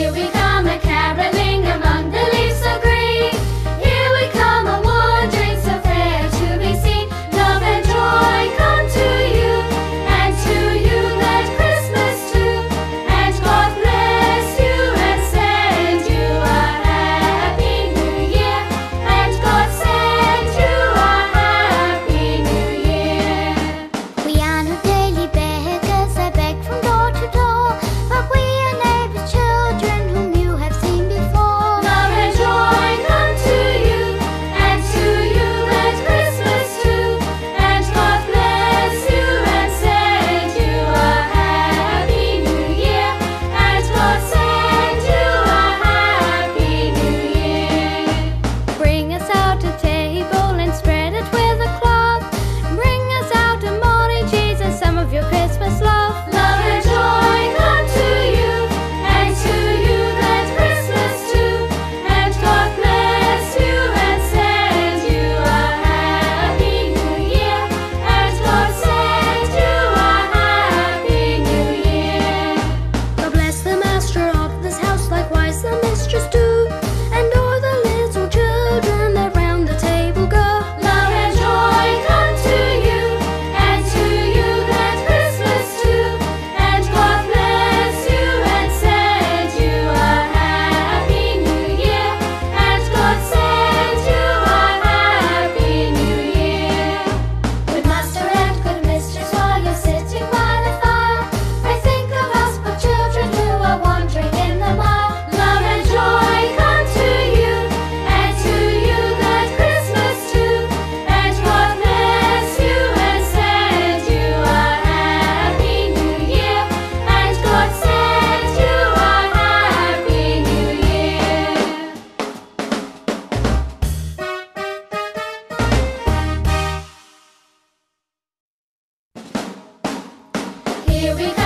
Here we come Here we